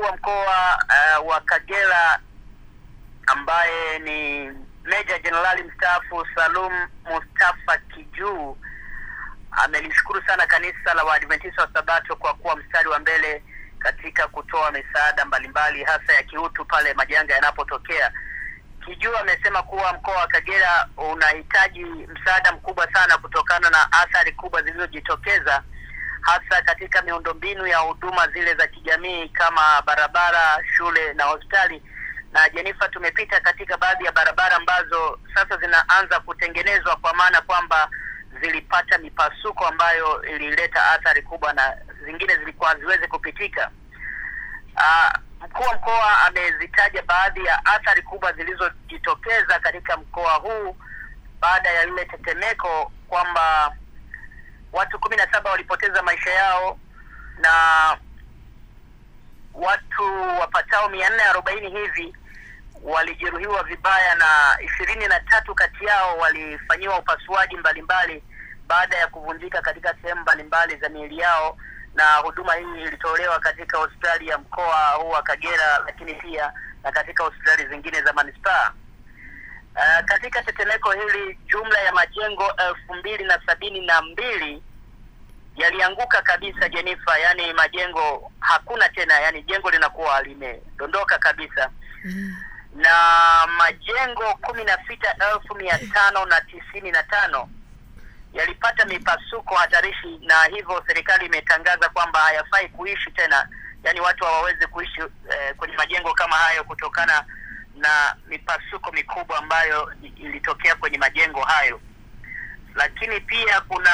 mkuu wa mkoa uh, wa Kagera ambaye ni Meja Jenerali mstaafu Salum Mustafa Kijuu amelishukuru sana kanisa la Waadventista wa Sabato kwa kuwa mstari wa mbele katika kutoa misaada mbalimbali hasa ya kiutu pale majanga yanapotokea. Kijuu amesema kuwa mkoa wa Kagera unahitaji msaada mkubwa sana kutokana na athari kubwa zilizojitokeza hasa katika miundombinu ya huduma zile za kijamii kama barabara, shule na hospitali. Na Jenifa, tumepita katika baadhi ya barabara ambazo sasa zinaanza kutengenezwa kwa maana kwamba zilipata mipasuko ambayo ilileta athari kubwa na zingine zilikuwa haziwezi kupitika. Uh, mkuu wa mkoa amezitaja baadhi ya athari kubwa zilizojitokeza katika mkoa huu baada ya lile tetemeko kwamba watu kumi na saba walipoteza maisha yao na watu wapatao mia nne arobaini hivi walijeruhiwa vibaya na ishirini na tatu kati yao walifanyiwa upasuaji mbalimbali baada ya kuvunjika katika sehemu mbalimbali za miili yao, na huduma hii ilitolewa katika hospitali ya mkoa huu wa Kagera, lakini pia na katika hospitali zingine za manispaa. Uh, katika tetemeko hili jumla ya majengo elfu mbili na sabini na mbili yalianguka kabisa Jenifa, yani majengo hakuna tena, yani jengo linakuwa limedondoka kabisa. Mm. na majengo kumi na sita elfu mia tano na tisini na tano yalipata mipasuko hatarishi, na hivyo serikali imetangaza kwamba hayafai kuishi tena, yani watu hawawezi kuishi eh, kwenye majengo kama hayo kutokana na mipasuko mikubwa ambayo ilitokea kwenye majengo hayo. Lakini pia kuna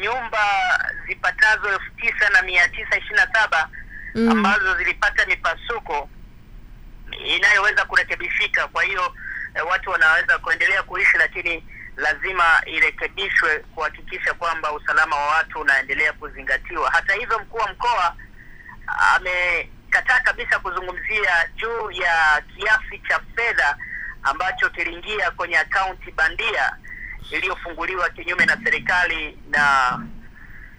nyumba zipatazo elfu tisa na mia tisa ishirini na saba Mm. ambazo zilipata mipasuko inayoweza kurekebishika. Kwa hiyo eh, watu wanaweza kuendelea kuishi, lakini lazima irekebishwe kuhakikisha kwamba usalama wa watu unaendelea kuzingatiwa. Hata hivyo, mkuu wa mkoa amekataa kabisa kuzungumzia juu ya kiasi cha fedha ambacho kiliingia kwenye akaunti bandia iliyofunguliwa kinyume na serikali na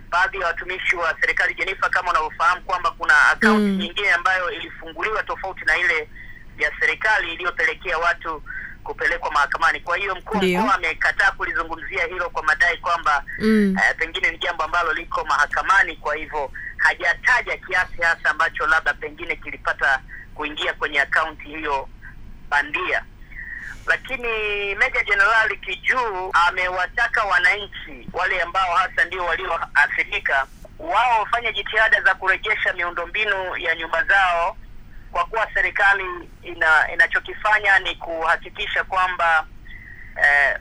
baadhi ya watumishi wa serikali Jenifa, kama unavyofahamu kwamba kuna akaunti Mm. nyingine ambayo ilifunguliwa tofauti na ile ya serikali iliyopelekea watu kupelekwa mahakamani. Kwa hiyo mkuu mkuu mkoa amekataa kulizungumzia hilo kwa madai kwamba Mm. uh, pengine ni jambo ambalo liko mahakamani, kwa hivyo hajataja kiasi hasa ambacho labda pengine kilipata kuingia kwenye akaunti hiyo bandia. Lakini Meja Jenerali Kijuu amewataka wananchi wale ambao hasa ndio walioathirika, wao wafanye jitihada za kurejesha miundombinu ya nyumba zao, kwa kuwa serikali ina inachokifanya ni kuhakikisha kwamba eh,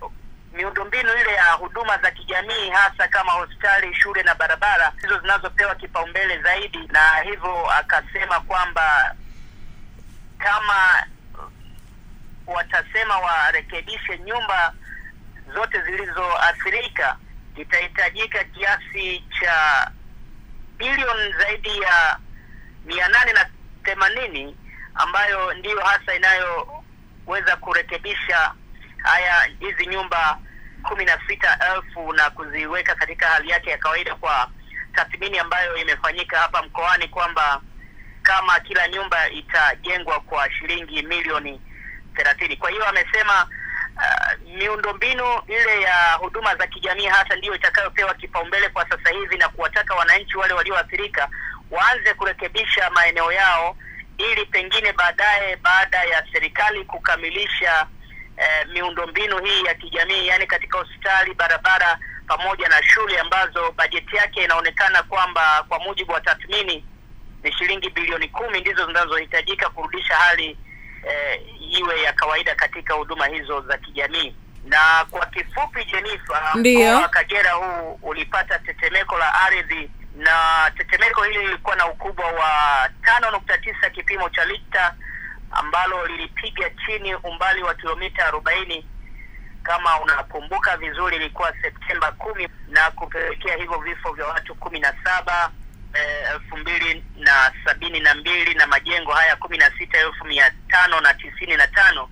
miundombinu ile ya huduma za kijamii hasa kama hospitali, shule na barabara hizo zinazopewa kipaumbele zaidi, na hivyo akasema kwamba kama watasema warekebishe nyumba zote zilizoathirika, itahitajika kiasi cha bilioni zaidi ya mia nane na themanini ambayo ndiyo hasa inayoweza kurekebisha haya hizi nyumba kumi na sita elfu na kuziweka katika hali yake ya kawaida kwa tathmini ambayo imefanyika hapa mkoani kwamba kama kila nyumba itajengwa kwa shilingi milioni thelathini. Kwa hiyo amesema uh, miundombinu ile ya huduma za kijamii hasa ndiyo itakayopewa kipaumbele kwa sasa hivi na kuwataka wananchi wale walioathirika waanze kurekebisha maeneo yao ili pengine baadaye baada ya serikali kukamilisha eh, miundombinu hii ya kijamii yani katika hospitali, barabara pamoja na shule ambazo bajeti yake inaonekana kwamba kwa mujibu wa tathmini ni shilingi bilioni kumi ndizo zinazohitajika kurudisha hali eh, iwe ya kawaida katika huduma hizo za kijamii. Na kwa kifupi, Jenifa, Ndiyo. mkoa wa Kagera huu ulipata tetemeko la ardhi, na tetemeko hili lilikuwa na ukubwa wa tano nukta tisa kipimo cha lita ambalo lilipiga chini umbali wa kilomita arobaini. Kama unakumbuka vizuri, ilikuwa Septemba kumi na kupelekea hivyo vifo vya watu kumi na saba eh, elfu mbili na sabini na mbili na majengo haya kumi na sita elfu mia tano na tisini na tano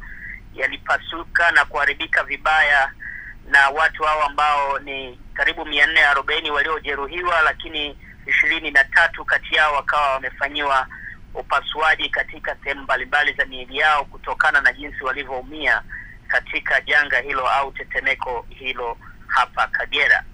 yalipasuka na kuharibika vibaya na watu hao ambao ni karibu mia nne arobaini waliojeruhiwa, lakini ishirini na tatu kati yao wakawa wamefanyiwa upasuaji katika sehemu mbalimbali za miili yao kutokana na jinsi walivyoumia katika janga hilo au tetemeko hilo hapa Kagera.